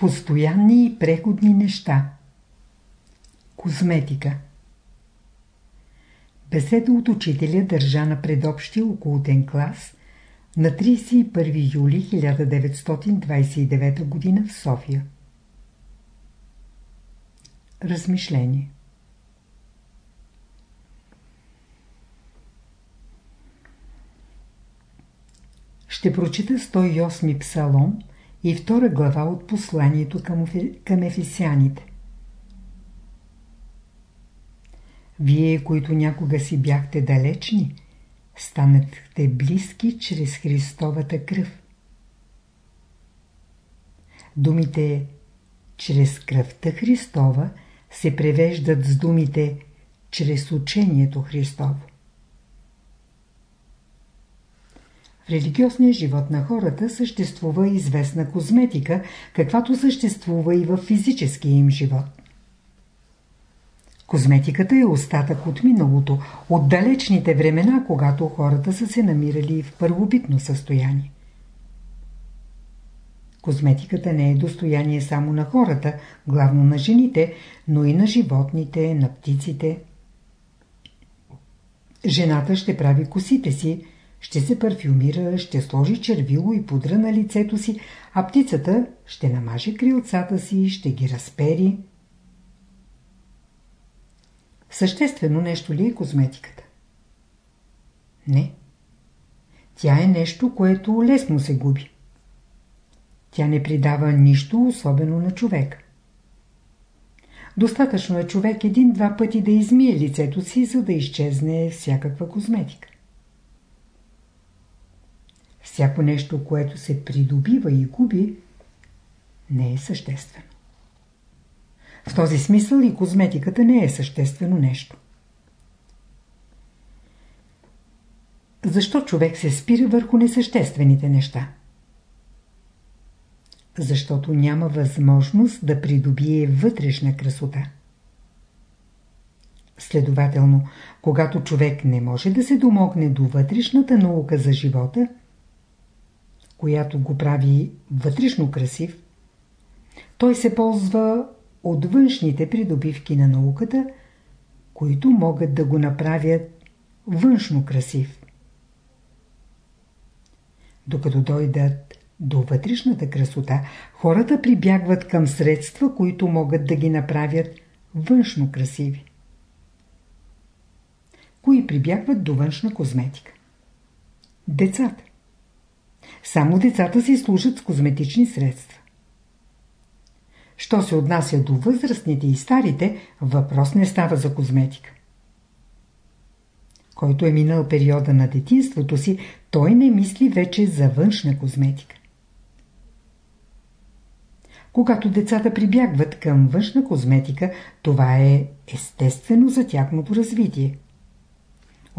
Постоянни и преходни неща. Козметика. Беседа от учителя държа на предобщия околотен клас на 31 юли 1929 г. в София. Размишление Ще прочита 108 псалом и втора глава от посланието към, към ефесяните. Вие, които някога си бяхте далечни, станахте близки чрез Христовата кръв. Думите чрез кръвта Христова се превеждат с думите чрез учението Христово. В религиозния живот на хората съществува известна козметика, каквато съществува и в физическия им живот. Козметиката е остатък от миналото, от далечните времена, когато хората са се намирали в първобитно състояние. Козметиката не е достояние само на хората, главно на жените, но и на животните, на птиците. Жената ще прави косите си, ще се парфюмира, ще сложи червило и пудра на лицето си, а птицата ще намаже крилцата си, ще ги разпери. Съществено нещо ли е козметиката? Не. Тя е нещо, което лесно се губи. Тя не придава нищо особено на човек. Достатъчно е човек един-два пъти да измие лицето си, за да изчезне всякаква козметика. Всяко нещо, което се придобива и губи, не е съществено. В този смисъл и козметиката не е съществено нещо. Защо човек се спира върху несъществените неща? Защото няма възможност да придобие вътрешна красота. Следователно, когато човек не може да се домогне до вътрешната наука за живота, която го прави вътрешно красив, той се ползва от външните придобивки на науката, които могат да го направят външно красив. Докато дойдат до вътрешната красота, хората прибягват към средства, които могат да ги направят външно красиви. Кои прибягват до външна козметика? Децата. Само децата си служат с козметични средства. Що се отнася до възрастните и старите, въпрос не става за козметика. Който е минал периода на детинството си, той не мисли вече за външна козметика. Когато децата прибягват към външна козметика, това е естествено за тяхното развитие.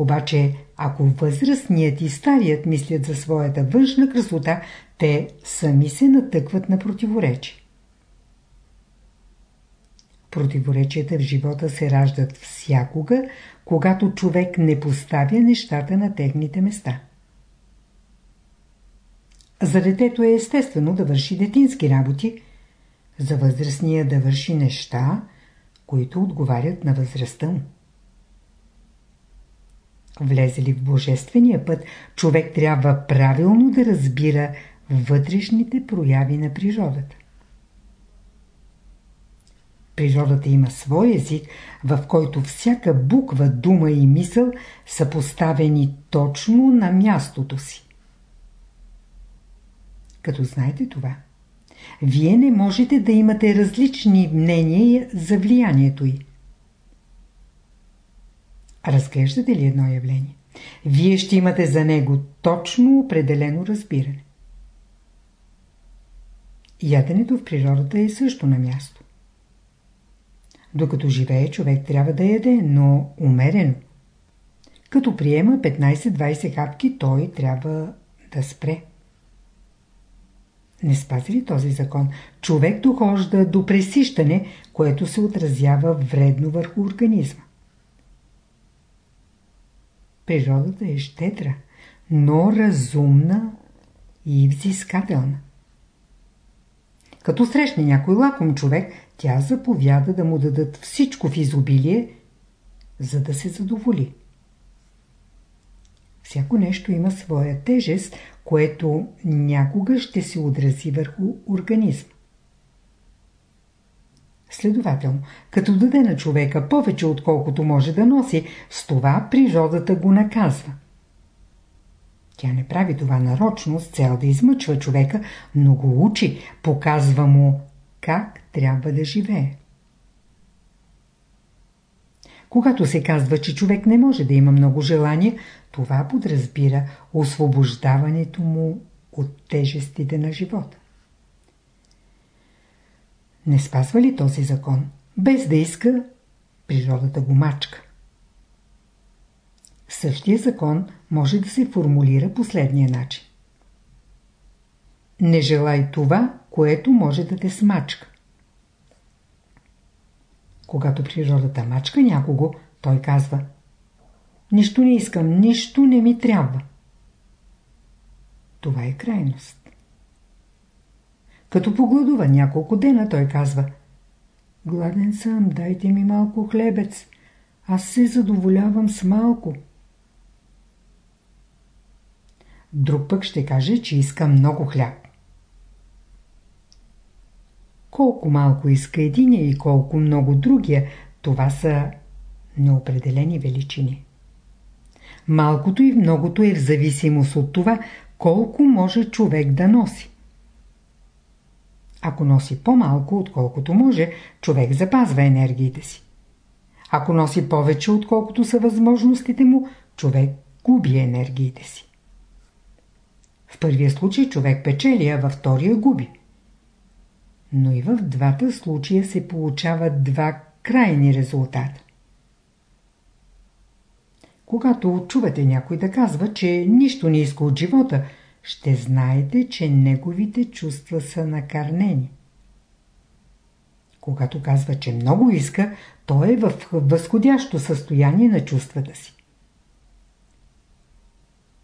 Обаче, ако възрастният и старият мислят за своята външна красота, те сами се натъкват на противоречие. Противоречията в живота се раждат всякога, когато човек не поставя нещата на техните места. За детето е естествено да върши детински работи, за възрастния да върши неща, които отговарят на възрастта му. Влезе ли в божествения път, човек трябва правилно да разбира вътрешните прояви на природата. Природата има свой език, в който всяка буква, дума и мисъл са поставени точно на мястото си. Като знаете това, вие не можете да имате различни мнения за влиянието й. Разглеждате ли едно явление? Вие ще имате за него точно определено разбиране. Яденето в природата е също на място. Докато живее, човек трябва да яде, но умерено. Като приема 15-20 хапки, той трябва да спре. Не спази ли този закон? Човек дохожда до пресищане, което се отразява вредно върху организма. Природата е щедра, но разумна и взискателна. Като срещне някой лаком човек, тя заповяда да му дадат всичко в изобилие, за да се задоволи. Всяко нещо има своя тежест, което някога ще се отрази върху организма. Следователно, като даде на човека повече отколкото може да носи, с това природата го наказва. Тя не прави това нарочно с цел да измъчва човека, но го учи, показва му как трябва да живее. Когато се казва, че човек не може да има много желания, това подразбира освобождаването му от тежестите на живота. Не спазва ли този закон? Без да иска, природата го мачка. Същия закон може да се формулира последния начин. Не желай това, което може да те смачка. Когато природата мачка някого, той казва Нищо не искам, нищо не ми трябва. Това е крайност. Като погладува няколко дена, той казва Гладен съм, дайте ми малко хлебец. Аз се задоволявам с малко. Друг пък ще каже, че иска много хляб. Колко малко иска единия и колко много другия, това са неопределени величини. Малкото и многото е в зависимост от това, колко може човек да носи. Ако носи по-малко, отколкото може, човек запазва енергиите си. Ако носи повече, отколкото са възможностите му, човек губи енергиите си. В първия случай човек печели, а във втория губи. Но и в двата случая се получават два крайни резултата. Когато чувате някой да казва, че нищо не иска от живота, ще знаете, че неговите чувства са накарнени. Когато казва, че много иска, той е в възходящо състояние на чувствата си.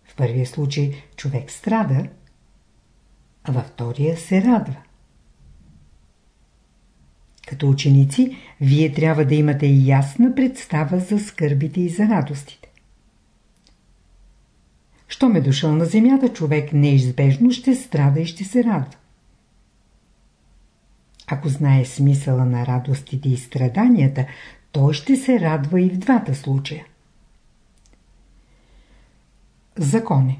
В първия случай човек страда, а във втория се радва. Като ученици, вие трябва да имате ясна представа за скърбите и за радостите. Щом е дошъл на земята, човек неизбежно ще страда и ще се радва. Ако знае смисъла на радостите и страданията, той ще се радва и в двата случая. Закон е.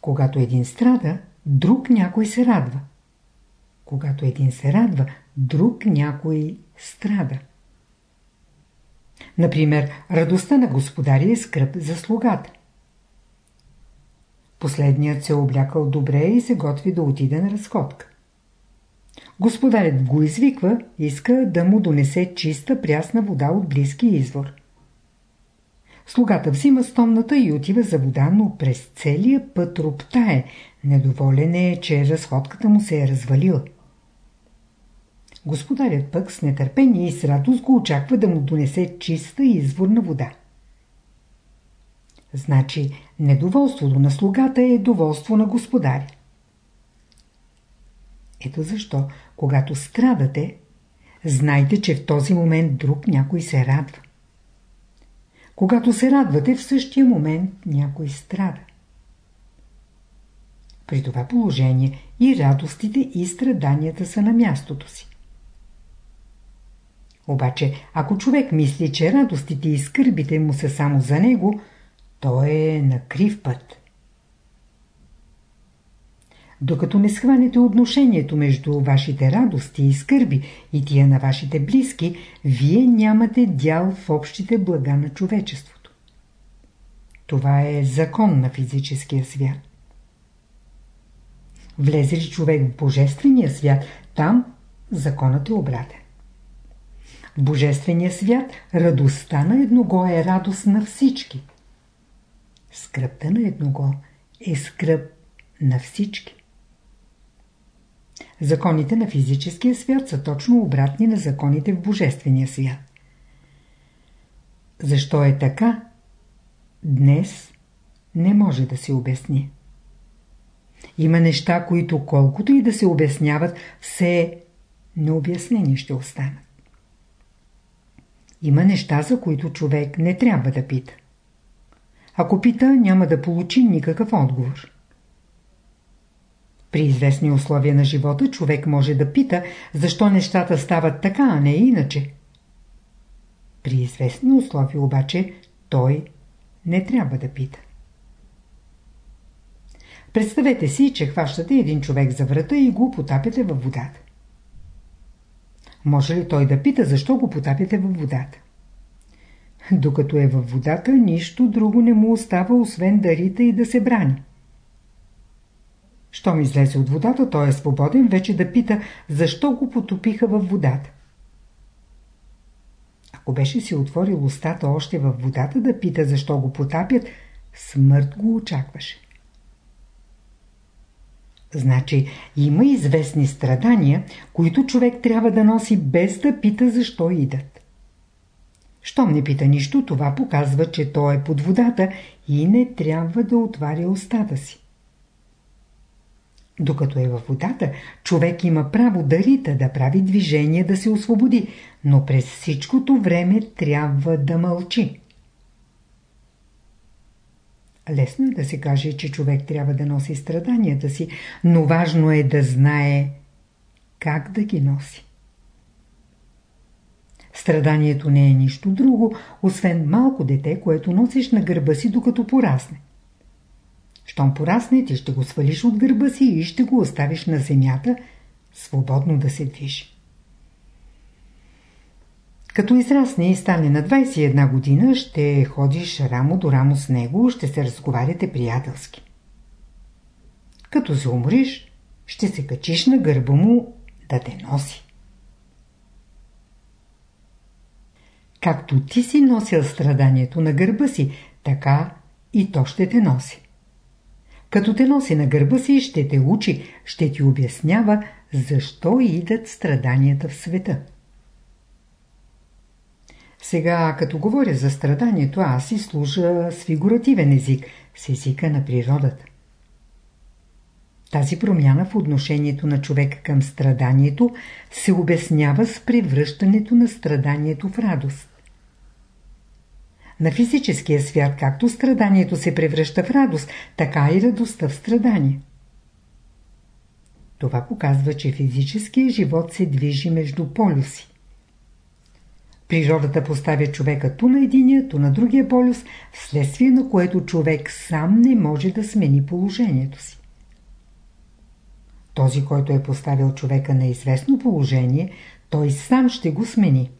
Когато един страда, друг някой се радва. Когато един се радва, друг някой страда. Например, радостта на господаря е скръп за слугата. Последният се облякал добре и се готви да отиде на разходка. Господарят го извиква, иска да му донесе чиста прясна вода от близки извор. Слугата взима стомната и отива за вода, но през целия път роптае. Недоволен е, че разходката му се е развалила. Господарят пък с нетърпение и с радост го очаква да му донесе чиста изворна вода. Значи, недоволството на слугата е доволство на господаря. Ето защо, когато страдате, знайте, че в този момент друг някой се радва. Когато се радвате, в същия момент някой страда. При това положение и радостите и страданията са на мястото си. Обаче, ако човек мисли, че радостите и скърбите му са само за него, то е на крив път. Докато не схванете отношението между вашите радости и скърби и тия на вашите близки, вие нямате дял в общите блага на човечеството. Това е закон на физическия свят. Влезе ли човек в Божествения свят, там законът е обратен. В Божествения свят радостта на едного е радост на всички. Скръпта на едного е скръп на всички. Законите на физическия свят са точно обратни на законите в Божествения свят. Защо е така? Днес не може да се обясни. Има неща, които колкото и да се обясняват, все необяснени ще останат. Има неща, за които човек не трябва да пита. Ако пита, няма да получи никакъв отговор. При известни условия на живота човек може да пита, защо нещата стават така, а не иначе. При известни условия обаче той не трябва да пита. Представете си, че хващате един човек за врата и го потапяте във водата. Може ли той да пита, защо го потапяте във водата? Докато е във водата, нищо друго не му остава, освен да рита и да се брани. Щом излезе от водата, той е свободен вече да пита, защо го потопиха във водата. Ако беше си отворил устата още във водата да пита, защо го потапят, смърт го очакваше. Значи има известни страдания, които човек трябва да носи без да пита защо идат. Щом не пита нищо, това показва, че той е под водата и не трябва да отваря устата си. Докато е във водата, човек има право да рита, да прави движение, да се освободи, но през всичкото време трябва да мълчи. Лесно е да се каже, че човек трябва да носи страданията си, но важно е да знае как да ги носи. Страданието не е нищо друго, освен малко дете, което носиш на гърба си, докато порасне. Щом порасне, ти ще го свалиш от гърба си и ще го оставиш на земята, свободно да се движи. Като израсне и стане на 21 година, ще ходиш рамо до рамо с него, ще се разговаряте приятелски. Като се умриш, ще се качиш на гърба му да те носи. Както ти си носил страданието на гърба си, така и то ще те носи. Като те носи на гърба си, ще те учи, ще ти обяснява, защо идат страданията в света. Сега, като говоря за страданието, аз си служа с фигуративен език, с езика на природата. Тази промяна в отношението на човека към страданието се обяснява с превръщането на страданието в радост. На физическия свят, както страданието се превръща в радост, така и радостта в страдание. Това показва, че физическия живот се движи между полюси. Природата поставя човека ту на единия, ту на другия полюс, вследствие на което човек сам не може да смени положението си. Този, който е поставил човека на известно положение, той сам ще го смени.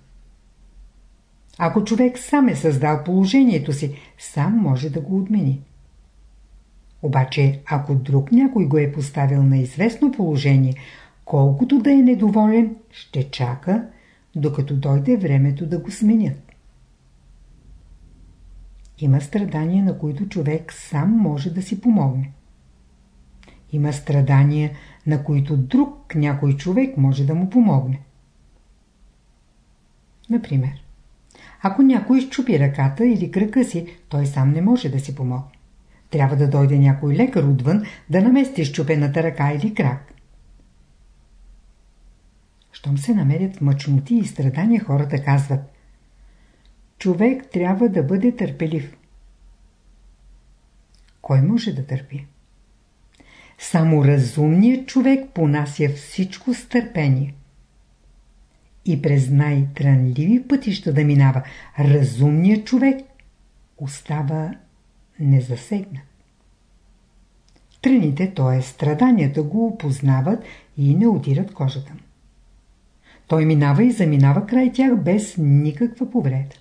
Ако човек сам е създал положението си, сам може да го отмени. Обаче, ако друг някой го е поставил на известно положение, колкото да е недоволен, ще чака, докато дойде времето да го сменят. Има страдания, на които човек сам може да си помогне. Има страдания, на които друг някой човек може да му помогне. Например, ако някой изчупи ръката или кръка си, той сам не може да си помогне. Трябва да дойде някой лекар отвън да намести щупената ръка или крак. Щом се намерят в мъчноти и страдания, хората казват Човек трябва да бъде търпелив. Кой може да търпи? Само разумният човек понася всичко с търпение и през най-трънливи пътища да минава, разумният човек остава незасегнат. Тръните, т.е. страданията го опознават и не отират кожата. Той минава и заминава край тях без никаква повреда.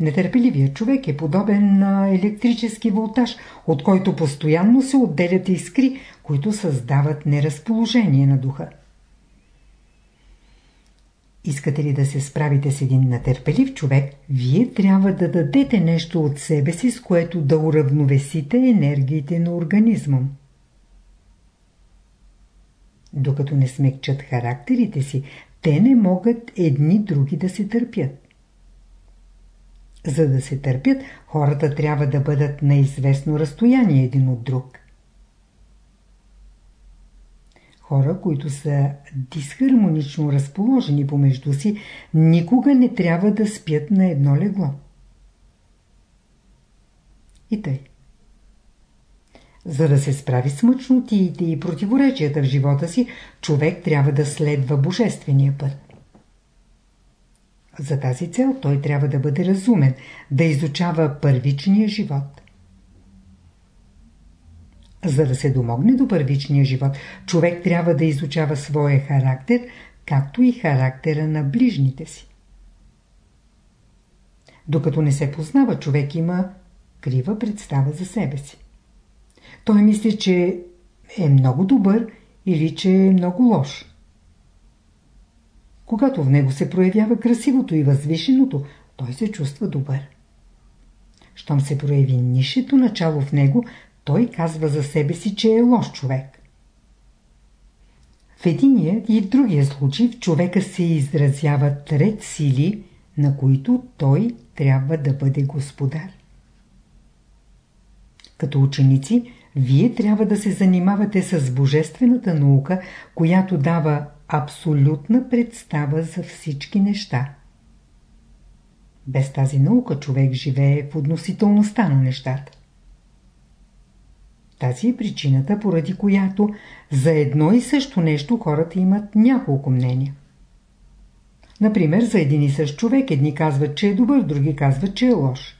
Нетърпеливият човек е подобен на електрически волтаж, от който постоянно се отделят искри, които създават неразположение на духа. Искате ли да се справите с един натърпелив човек, вие трябва да дадете нещо от себе си, с което да уравновесите енергиите на организма. Докато не смекчат характерите си, те не могат едни други да се търпят. За да се търпят, хората трябва да бъдат на известно разстояние един от друг. Хора, които са дисхармонично разположени помежду си, никога не трябва да спят на едно легло. И тъй. За да се справи с мъчнотиите и противоречията в живота си, човек трябва да следва божествения път. За тази цел той трябва да бъде разумен, да изучава първичния живот. За да се домогне до първичния живот, човек трябва да изучава своя характер, както и характера на ближните си. Докато не се познава, човек има крива представа за себе си. Той мисли, че е много добър или че е много лош. Когато в него се проявява красивото и възвишеното, той се чувства добър. Щом се прояви нишето начало в него, той казва за себе си, че е лош човек. В единия и в другия случай в човека се изразяват ред сили, на които той трябва да бъде господар. Като ученици, вие трябва да се занимавате с божествената наука, която дава абсолютна представа за всички неща. Без тази наука човек живее в относителността на нещата. Тази е причината, поради която за едно и също нещо хората имат няколко мнения. Например, за един и същ човек едни казват, че е добър, други казват, че е лош.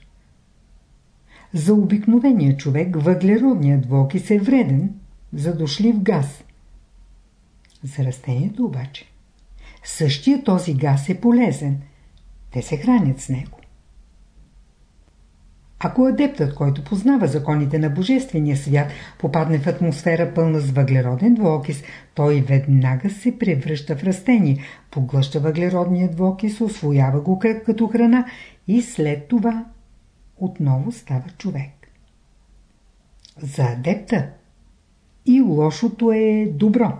За обикновения човек въглеродният двокис е вреден, задушлив газ. За растението обаче същия този газ е полезен. Те се хранят с него. Ако адептът, който познава законите на Божествения свят, попадне в атмосфера пълна с въглероден двуокис, той веднага се превръща в растение, поглъща въглеродния двуокис, освоява го като храна и след това отново става човек. За адепта и лошото е добро.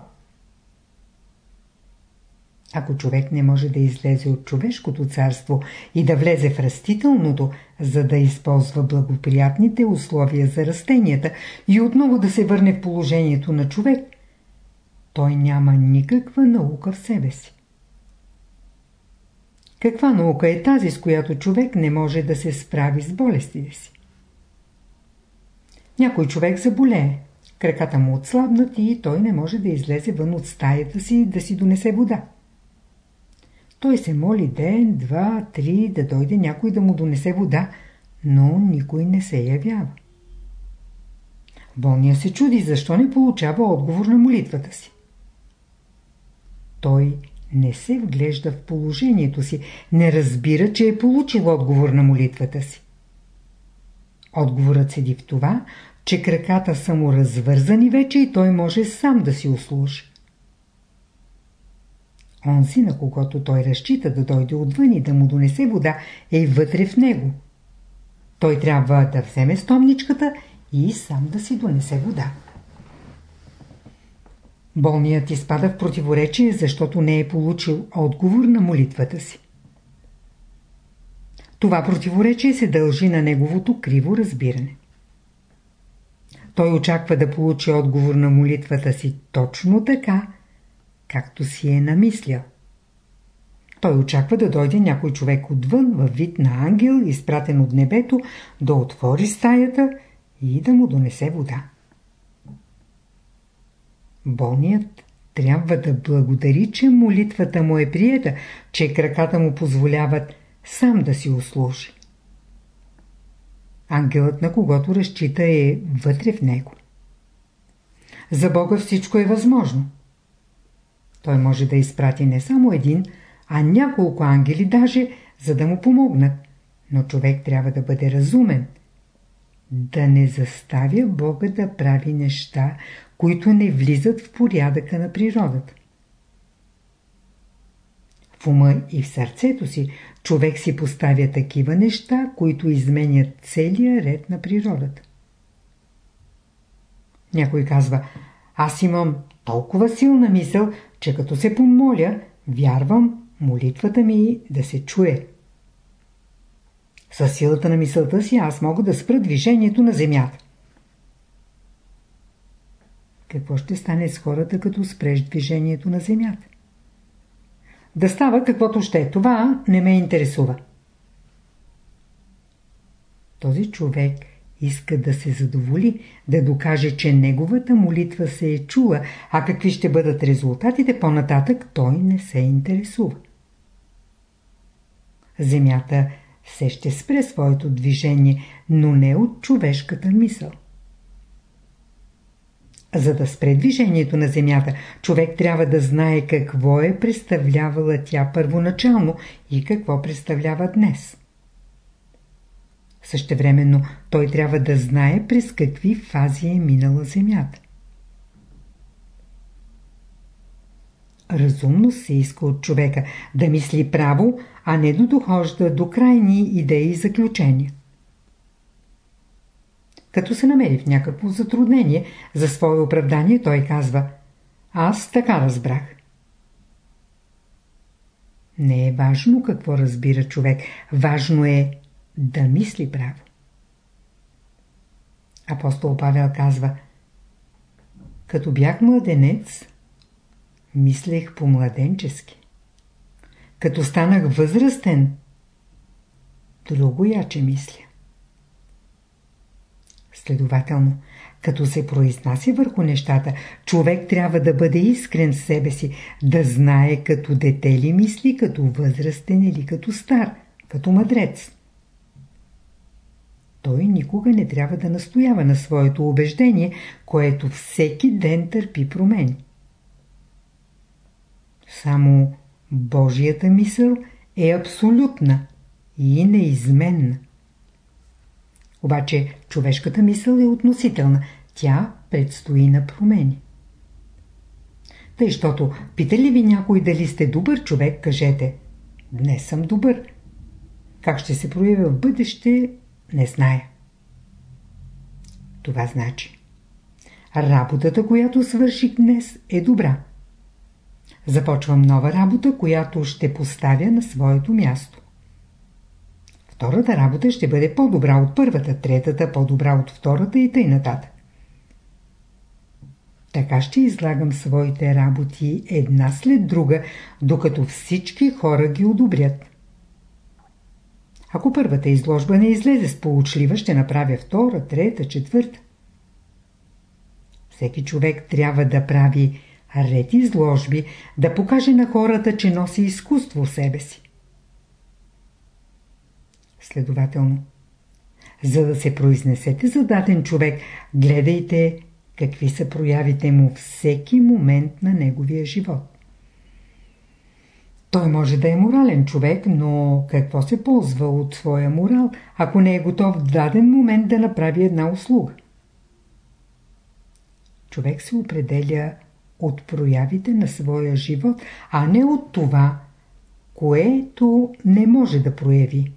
Ако човек не може да излезе от човешкото царство и да влезе в растителното, за да използва благоприятните условия за растенията и отново да се върне в положението на човек, той няма никаква наука в себе си. Каква наука е тази, с която човек не може да се справи с болестите си? Някой човек заболее, краката му отслабнат и той не може да излезе вън от стаята си да си донесе вода. Той се моли ден, два, три да дойде някой да му донесе вода, но никой не се явява. Болният се чуди, защо не получава отговор на молитвата си. Той не се вглежда в положението си, не разбира, че е получил отговор на молитвата си. Отговорът седи в това, че краката са му развързани вече и той може сам да си услужи. Онзи, на когото той разчита да дойде отвън и да му донесе вода, е вътре в него. Той трябва да вземе стомничката и сам да си донесе вода. Болният изпада в противоречие, защото не е получил отговор на молитвата си. Това противоречие се дължи на неговото криво разбиране. Той очаква да получи отговор на молитвата си точно така, както си е намислял. Той очаква да дойде някой човек отвън във вид на ангел, изпратен от небето, да отвори стаята и да му донесе вода. Болният трябва да благодари, че молитвата му е приета, че краката му позволяват сам да си услужи. Ангелът на когото разчита е вътре в него. За Бога всичко е възможно. Той може да изпрати не само един, а няколко ангели даже, за да му помогнат. Но човек трябва да бъде разумен. Да не заставя Бога да прави неща, които не влизат в порядъка на природата. В ума и в сърцето си човек си поставя такива неща, които изменят целия ред на природата. Някой казва, аз имам толкова силна мисъл, че като се помоля, вярвам молитвата ми да се чуе. Със силата на мисълта си аз мога да спра движението на Земята. Какво ще стане с хората, като спреш движението на Земята? Да става каквото ще. Това не ме интересува. Този човек иска да се задоволи, да докаже, че неговата молитва се е чула, а какви ще бъдат резултатите по-нататък, той не се интересува. Земята все ще спре своето движение, но не от човешката мисъл. За да спре движението на Земята, човек трябва да знае какво е представлявала тя първоначално и какво представлява днес. Същевременно той трябва да знае през какви фази е минала Земята. Разумно се иска от човека да мисли право, а не да дохожда до крайни идеи и заключения. Като се намери в някакво затруднение за свое оправдание, той казва «Аз така разбрах». Не е важно какво разбира човек, важно е да мисли право. Апостол Павел казва Като бях младенец, мислех по-младенчески. Като станах възрастен, друго яче мисля. Следователно, като се произнася върху нещата, човек трябва да бъде искрен в себе си, да знае като дете ли мисли, като възрастен или като стар, като мъдрец. Той никога не трябва да настоява на своето убеждение, което всеки ден търпи промени. Само Божията мисъл е абсолютна и неизменна. Обаче човешката мисъл е относителна. Тя предстои на промени. Тъй, щото пита ли ви някой дали сте добър човек, кажете Днес съм добър. Как ще се проявя в бъдеще, не зная. Това значи. Работата, която свърших днес е добра. Започвам нова работа, която ще поставя на своето място. Втората работа ще бъде по-добра от първата, третата по-добра от втората и тъй. Така ще излагам своите работи една след друга, докато всички хора ги одобрят. Ако първата изложба не излезе сполучлива, ще направя втора, трета, четвърта. Всеки човек трябва да прави ред изложби, да покаже на хората, че носи изкуство в себе си. Следователно, за да се произнесете за даден човек, гледайте какви са проявите му всеки момент на неговия живот. Той може да е морален човек, но какво се ползва от своя морал, ако не е готов в даден момент да направи една услуга? Човек се определя от проявите на своя живот, а не от това, което не може да прояви.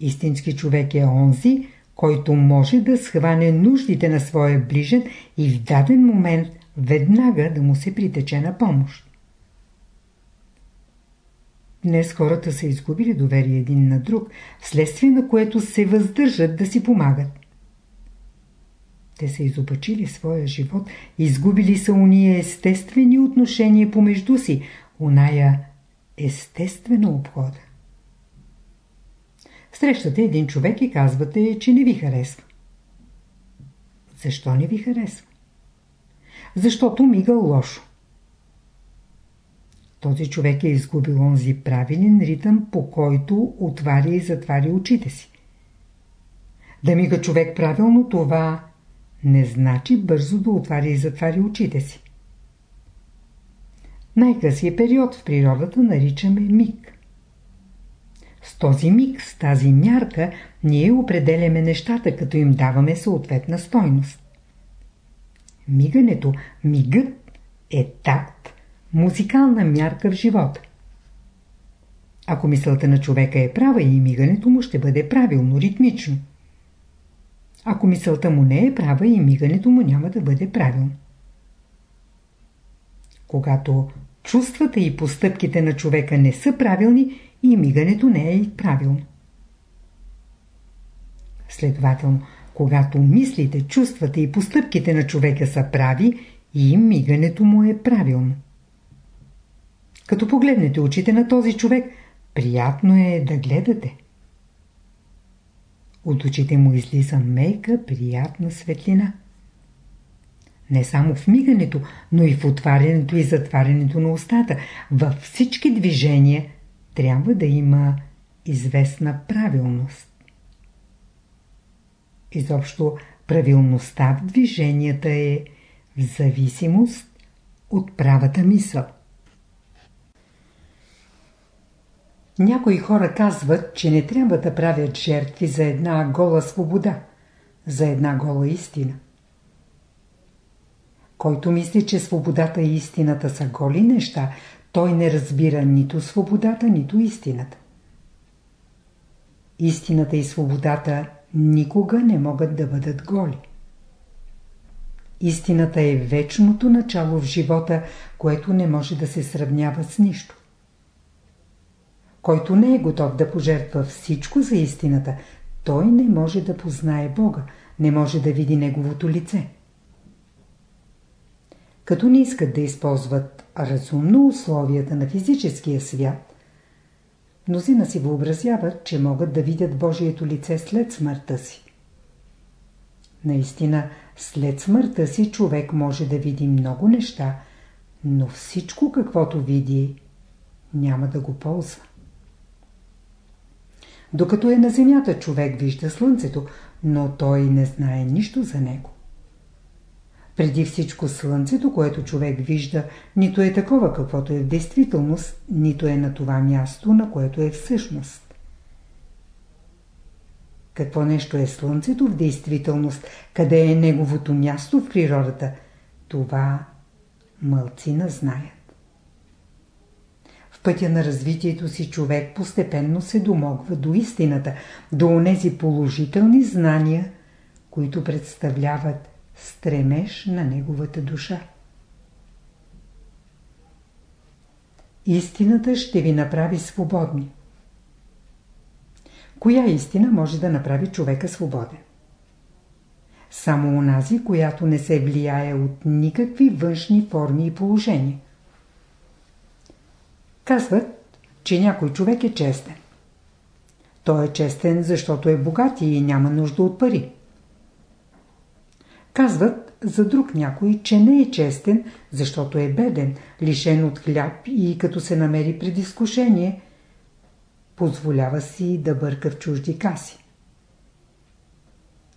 Истински човек е онзи, който може да схване нуждите на своя ближен и в даден момент веднага да му се притече на помощ. Днес хората са изгубили доверие един на друг, вследствие на което се въздържат да си помагат. Те са изопачили своя живот, изгубили са уния естествени отношения помежду си, уная естествена обхода. Срещате един човек и казвате, че не ви харесва. Защо не ви харесва? Защото мига лошо. Този човек е изгубил онзи правилен ритъм, по който отваря и затваря очите си. Да мига човек правилно, това не значи бързо да отваря и затваря очите си. Най-късият период в природата наричаме миг. С този миг, с тази мярка, ние определяме нещата, като им даваме съответна стойност. Мигането, мигът е такт, музикална мярка в живота. Ако мисълта на човека е права и мигането му ще бъде правилно, ритмично. Ако мисълта му не е права и мигането му няма да бъде правилно. Когато чувствата и постъпките на човека не са правилни, и мигането не е правилно. Следователно, когато мислите, чувствата и постъпките на човека са прави, и мигането му е правилно. Като погледнете очите на този човек, приятно е да гледате. От очите му излиза мека, приятна светлина. Не само в мигането, но и в отварянето и затварянето на устата. Във всички движения трябва да има известна правилност. Изобщо правилността в движенията е в зависимост от правата мисъл. Някои хора казват, че не трябва да правят жертви за една гола свобода, за една гола истина. Който мисли, че свободата и истината са голи неща, той не разбира нито свободата, нито истината. Истината и свободата никога не могат да бъдат голи. Истината е вечното начало в живота, което не може да се сравнява с нищо. Който не е готов да пожертва всичко за истината, той не може да познае Бога, не може да види Неговото лице. Като не искат да използват разумно условията на физическия свят, мнозина си въобразяват, че могат да видят Божието лице след смъртта си. Наистина, след смъртта си човек може да види много неща, но всичко каквото види, няма да го ползва. Докато е на земята, човек вижда слънцето, но той не знае нищо за него. Преди всичко слънцето, което човек вижда, нито е такова каквото е в действителност, нито е на това място, на което е всъщност. Какво нещо е слънцето в действителност, къде е неговото място в природата, това мълцина знаят. В пътя на развитието си човек постепенно се домогва до истината, до онези положителни знания, които представляват стремеж на неговата душа. Истината ще ви направи свободни. Коя истина може да направи човека свободен? Само онази, която не се влияе от никакви външни форми и положения. Казват, че някой човек е честен. Той е честен, защото е богат и няма нужда от пари. Казват за друг някой, че не е честен, защото е беден, лишен от хляб и като се намери пред изкушение, позволява си да бърка в чужди каси.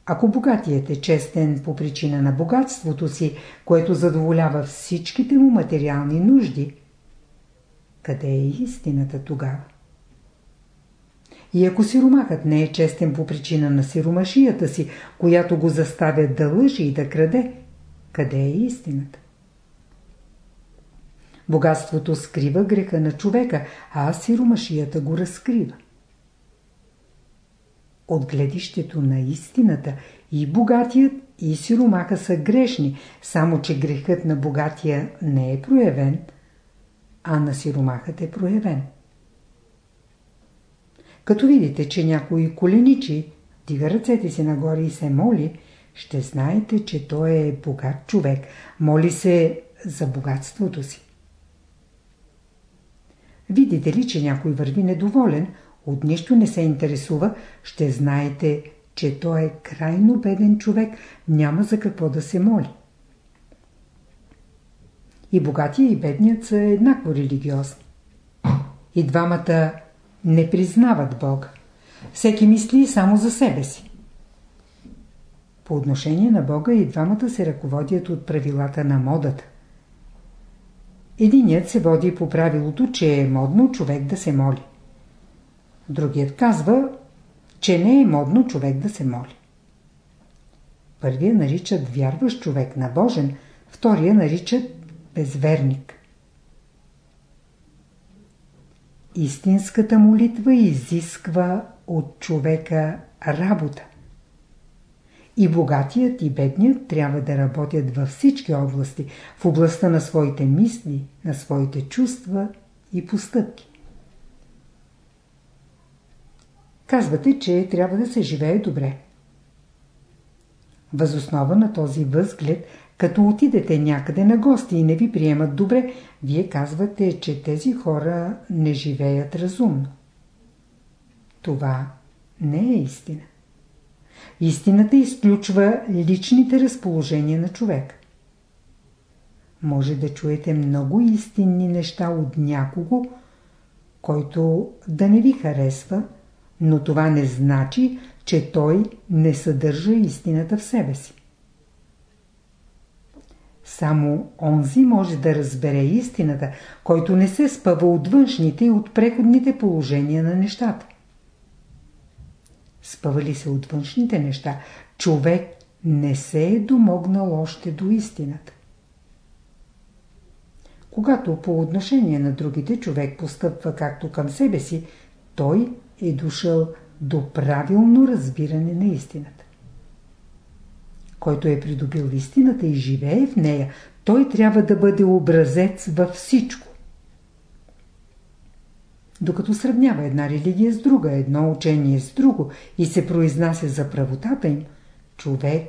Ако богатият е честен по причина на богатството си, което задоволява всичките му материални нужди, къде е истината тогава? И ако сиромахът не е честен по причина на сиромашията си, която го заставя да лъжи и да краде, къде е истината? Богатството скрива греха на човека, а сиромашията го разкрива. От гледището на истината и богатият и сиромаха са грешни, само че грехът на богатия не е проявен, а на сиромахът е проявен. Като видите, че някой коленичи, дига ръцете си нагоре и се моли, ще знаете, че той е богат човек. Моли се за богатството си. Видите ли, че някой върви недоволен, от нищо не се интересува, ще знаете, че той е крайно беден човек, няма за какво да се моли. И богатия и бедният са еднакво религиозни. И двамата не признават Бога. Всеки мисли само за себе си. По отношение на Бога и двамата се ръководят от правилата на модата. Единият се води по правилото, че е модно човек да се моли. Другият казва, че не е модно човек да се моли. Първия наричат вярващ човек на Божен, втория наричат безверник. Истинската молитва изисква от човека работа. И богатият и бедният трябва да работят във всички области, в областта на своите мисли, на своите чувства и постъпки. Казвате, че трябва да се живее добре. Възоснова на този възглед, като отидете някъде на гости и не ви приемат добре, вие казвате, че тези хора не живеят разумно. Това не е истина. Истината изключва личните разположения на човек. Може да чуете много истинни неща от някого, който да не ви харесва, но това не значи, че той не съдържа истината в себе си. Само онзи може да разбере истината, който не се спъва от външните и от преходните положения на нещата. Спъвали се от външните неща, човек не се е домогнал още до истината. Когато по отношение на другите човек постъпва както към себе си, той е дошъл до правилно разбиране на истината. Който е придобил истината и живее в нея, той трябва да бъде образец във всичко. Докато сравнява една религия с друга, едно учение с друго и се произнася за правотата им, човек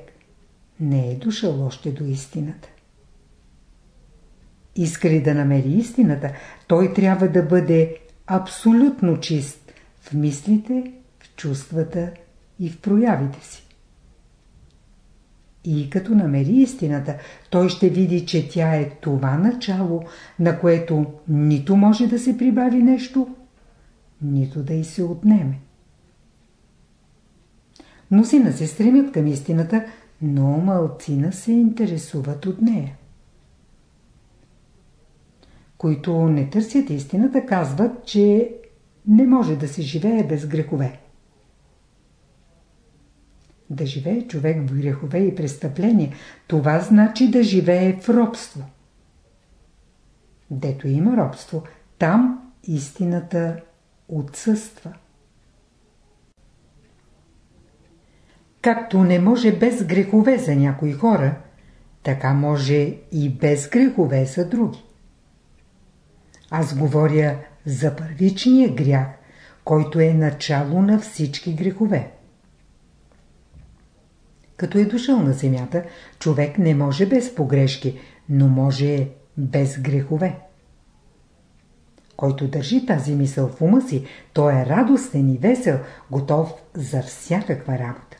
не е дошъл още до истината. Иска ли да намери истината, той трябва да бъде абсолютно чист в мислите, в чувствата и в проявите си. И като намери истината, той ще види, че тя е това начало, на което нито може да се прибави нещо, нито да й се отнеме. Мнозина се стремят към истината, но малцина се интересуват от нея. Които не търсят истината, казват, че не може да се живее без грехове. Да живее човек в грехове и престъпления, това значи да живее в робство. Дето има робство, там истината отсъства. Както не може без грехове за някои хора, така може и без грехове за други. Аз говоря за първичния грях, който е начало на всички грехове. Като е дошъл на земята, човек не може без погрешки, но може без грехове. Който държи тази мисъл в ума си, той е радостен и весел, готов за всякаква работа.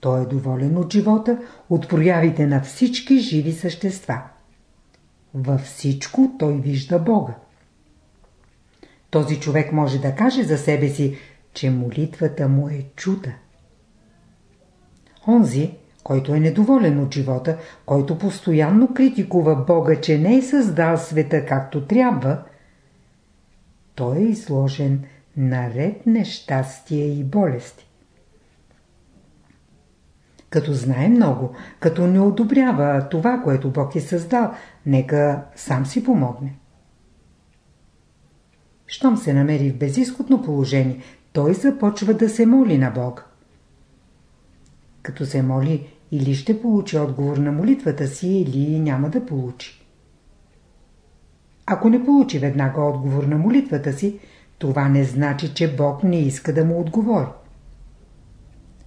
Той е доволен от живота, от проявите на всички живи същества. Във всичко той вижда Бога. Този човек може да каже за себе си, че молитвата му е чута. Онзи, който е недоволен от живота, който постоянно критикува Бога, че не е създал света както трябва, той е изложен на ред нещастия и болести. Като знае много, като не одобрява това, което Бог е създал, нека сам си помогне. Щом се намери в безисходно положение, той започва да се моли на Бог. Като се моли, или ще получи отговор на молитвата си, или няма да получи. Ако не получи веднага отговор на молитвата си, това не значи, че Бог не иска да му отговори.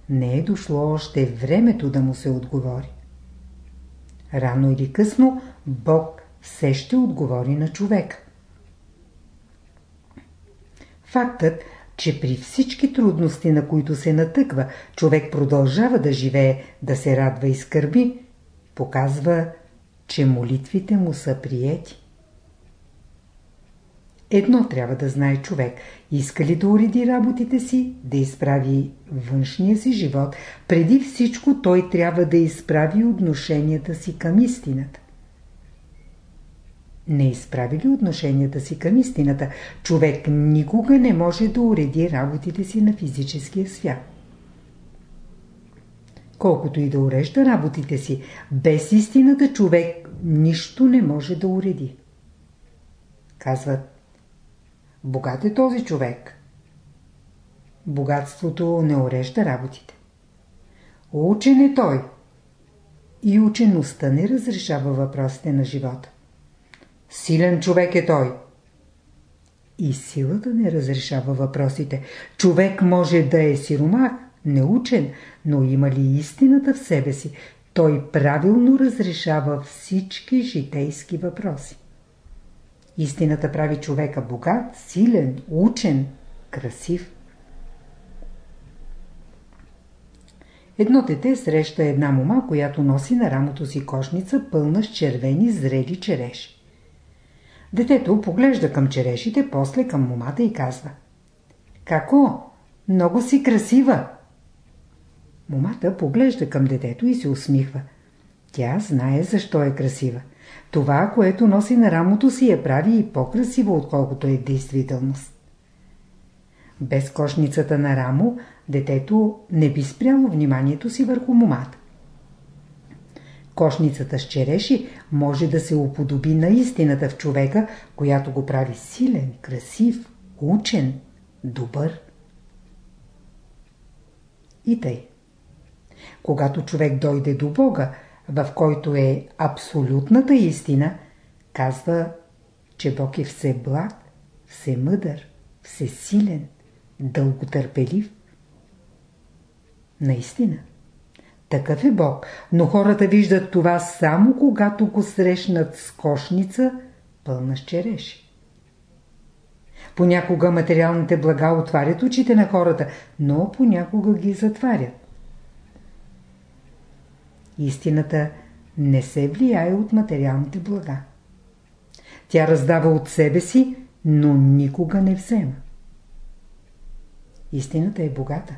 Не е дошло още времето да му се отговори. Рано или късно Бог все ще отговори на човека. Фактът, че при всички трудности, на които се натъква, човек продължава да живее, да се радва и скърби, показва, че молитвите му са приети. Едно трябва да знае човек. Иска ли да уреди работите си, да изправи външния си живот, преди всичко той трябва да изправи отношенията си към истината. Не изправи ли отношенията си към истината, човек никога не може да уреди работите си на физическия свят. Колкото и да урежда работите си, без истината човек нищо не може да уреди. Казват, Богат е този човек. Богатството не урежда работите. Учен е той. И учеността не разрешава въпросите на живота. Силен човек е той. И силата не разрешава въпросите. Човек може да е сиромах, неучен, но има ли истината в себе си, той правилно разрешава всички житейски въпроси. Истината прави човека богат, силен, учен, красив. Едно дете среща една мома, която носи на рамото си кошница пълна с червени зрели череши. Детето поглежда към черешите, после към момата и казва Како? Много си красива! Момата поглежда към детето и се усмихва. Тя знае защо е красива. Това, което носи на рамото си, я прави и по-красиво, отколкото е действителност. Без кошницата на рамо, детето не би спряло вниманието си върху момата. Кошницата с череши може да се уподоби на истината в човека, която го прави силен, красив, учен, добър. И тъй. Когато човек дойде до Бога, в който е абсолютната истина, казва, че Бог е все благ, все мъдър, все силен, дълготърпелив. Наистина. Такъв е Бог, но хората виждат това само когато го срещнат с кошница, пълна с череши. Понякога материалните блага отварят очите на хората, но понякога ги затварят. Истината не се влияе от материалните блага. Тя раздава от себе си, но никога не взема. Истината е богата.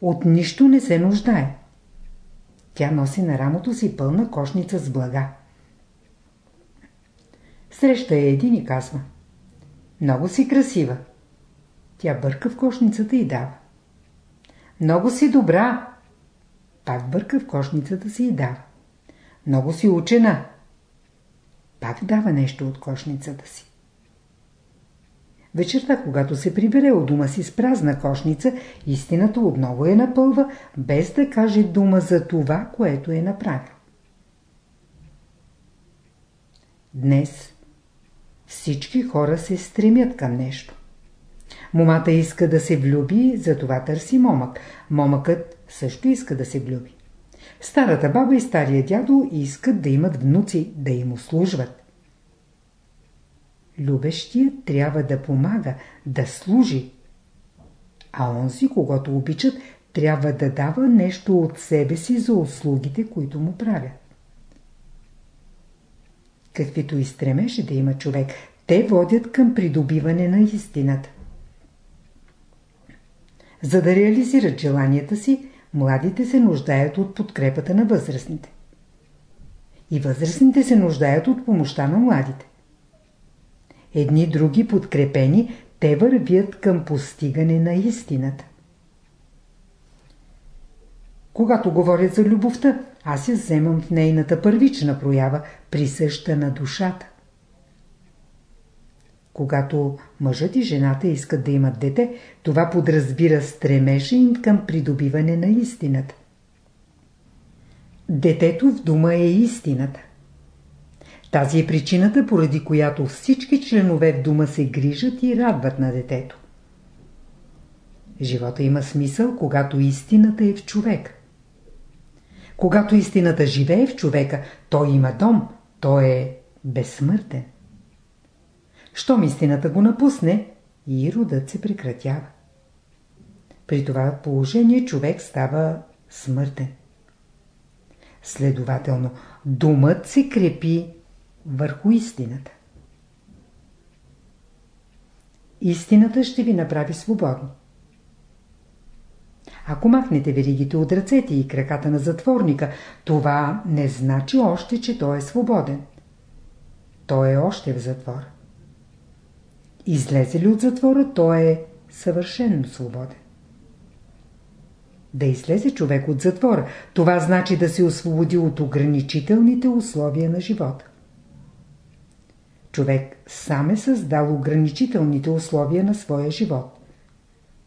От нищо не се нуждае. Тя носи на рамото си пълна кошница с блага. Среща е един и казва Много си красива. Тя бърка в кошницата и дава. Много си добра. Пак бърка в кошницата си и дава. Много си учена. Пак дава нещо от кошницата си. Вечерта, когато се прибере от дома си с празна кошница, истината отново е напълва, без да каже дума за това, което е направил. Днес всички хора се стремят към нещо. Момата иска да се влюби, затова търси момък. Момъкът също иска да се влюби. Старата баба и стария дядо искат да имат внуци, да им услужват. Любещият трябва да помага, да служи. А онзи, когато обичат, трябва да дава нещо от себе си за услугите, които му правят. Каквито и стремеше да има човек, те водят към придобиване на истината. За да реализират желанията си, младите се нуждаят от подкрепата на възрастните. И възрастните се нуждаят от помощта на младите. Едни други подкрепени, те вървят към постигане на истината. Когато говорят за любовта, аз я вземам в нейната първична проява, присъща на душата. Когато мъжът и жената искат да имат дете, това подразбира стремежа им към придобиване на истината. Детето в дума е истината. Тази е причината, поради която всички членове в дума се грижат и радват на детето. Живота има смисъл, когато истината е в човек. Когато истината живее в човека, той има дом, той е безсмъртен. Щом истината го напусне, и родът се прекратява. При това положение човек става смъртен. Следователно, думът се крепи върху истината. Истината ще ви направи свободни. Ако махнете веригите от ръцете и краката на затворника, това не значи още, че той е свободен. Той е още в затвора. Излезе ли от затвора, той е съвършенно свободен. Да излезе човек от затвора, това значи да се освободи от ограничителните условия на живота. Човек сам е създал ограничителните условия на своя живот.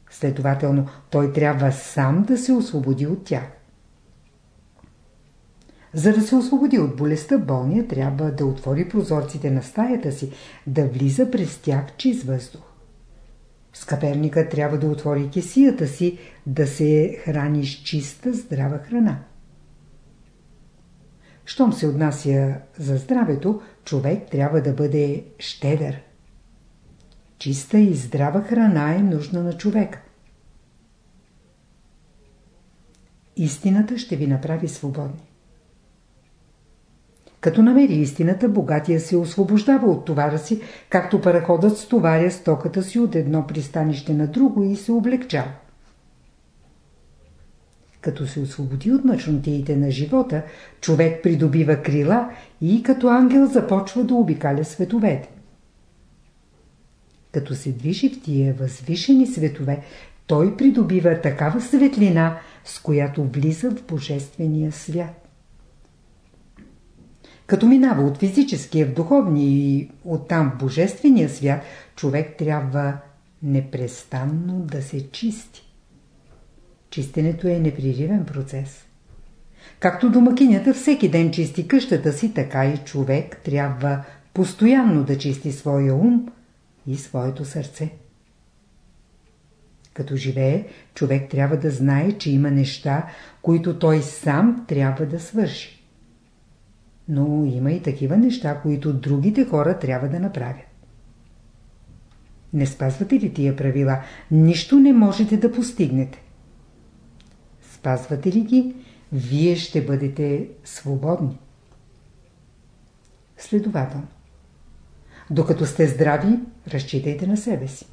Следователно, той трябва сам да се освободи от тях. За да се освободи от болестта, болния трябва да отвори прозорците на стаята си, да влиза през тях чист въздух. Скъперника трябва да отвори кесията си, да се храни с чиста, здрава храна. Щом се отнася за здравето, човек трябва да бъде щедър. Чиста и здрава храна е нужна на човека. Истината ще ви направи свободни. Като намери истината, богатия се освобождава от товара си, както параходът стоваря стоката си от едно пристанище на друго и се облегчава. Като се освободи от мъчнотиите на живота, човек придобива крила и като ангел започва да обикаля световете. Като се движи в тия възвишени светове, той придобива такава светлина, с която влиза в Божествения свят. Като минава от физическия в духовния и оттам в Божествения свят, човек трябва непрестанно да се чисти. Чистенето е непреривен процес. Както домакинята всеки ден чисти къщата си, така и човек трябва постоянно да чисти своя ум и своето сърце. Като живее, човек трябва да знае, че има неща, които той сам трябва да свърши. Но има и такива неща, които другите хора трябва да направят. Не спазвате ли тия правила, нищо не можете да постигнете. Спазвате ли ги, вие ще бъдете свободни. Следователно. Докато сте здрави, разчитайте на себе си.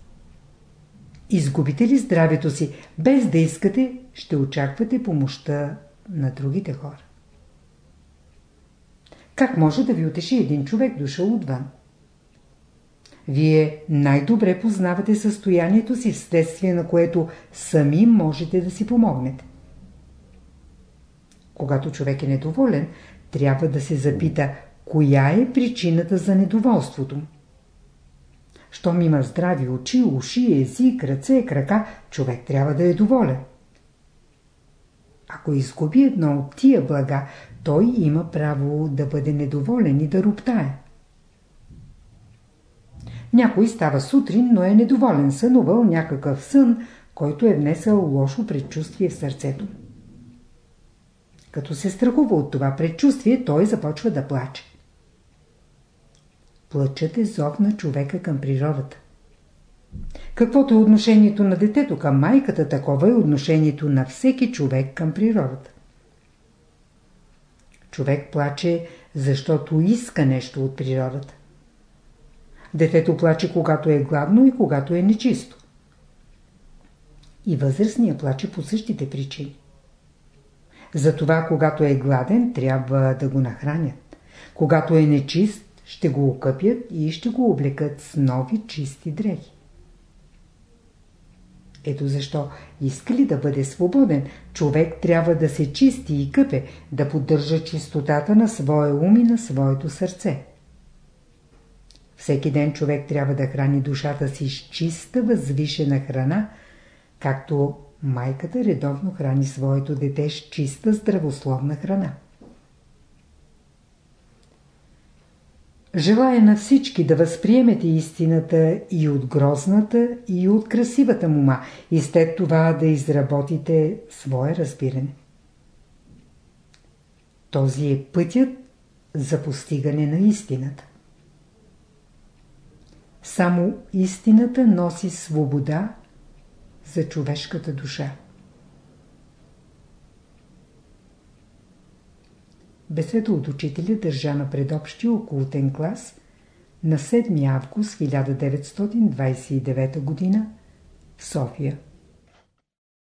Изгубите ли здравето си, без да искате, ще очаквате помощта на другите хора. Как може да ви утеши един човек дошъл отвън? Вие най-добре познавате състоянието си, вследствие на което сами можете да си помогнете. Когато човек е недоволен, трябва да се запита, коя е причината за недоволството му. Щом има здрави очи, уши, език, ръце, крака, човек трябва да е доволен. Ако изгуби едно от тия блага, той има право да бъде недоволен и да роптае. Някой става сутрин, но е недоволен, сънувал някакъв сън, който е внесъл лошо предчувствие в сърцето. Като се страхува от това предчувствие, той започва да плаче. Плачът е зов на човека към природата. Каквото е отношението на детето към майката, такова е отношението на всеки човек към природата. Човек плаче, защото иска нещо от природата. Детето плаче, когато е гладно и когато е нечисто. И възрастния плаче по същите причини. Затова, когато е гладен, трябва да го нахранят. Когато е нечист, ще го окъпят и ще го облекат с нови чисти дрехи. Ето защо, иска да бъде свободен, човек трябва да се чисти и къпе, да поддържа чистотата на своя ум и на своето сърце. Всеки ден човек трябва да храни душата си с чиста, възвишена храна, както майката редовно храни своето дете с чиста, здравословна храна. Желая на всички да възприемете истината и от грозната, и от красивата мума, и след това да изработите свое разбиране. Този е пътят за постигане на истината. Само истината носи свобода за човешката душа. Беседа от учителя държа на предобщи окултен клас на 7 август 1929 г. в София.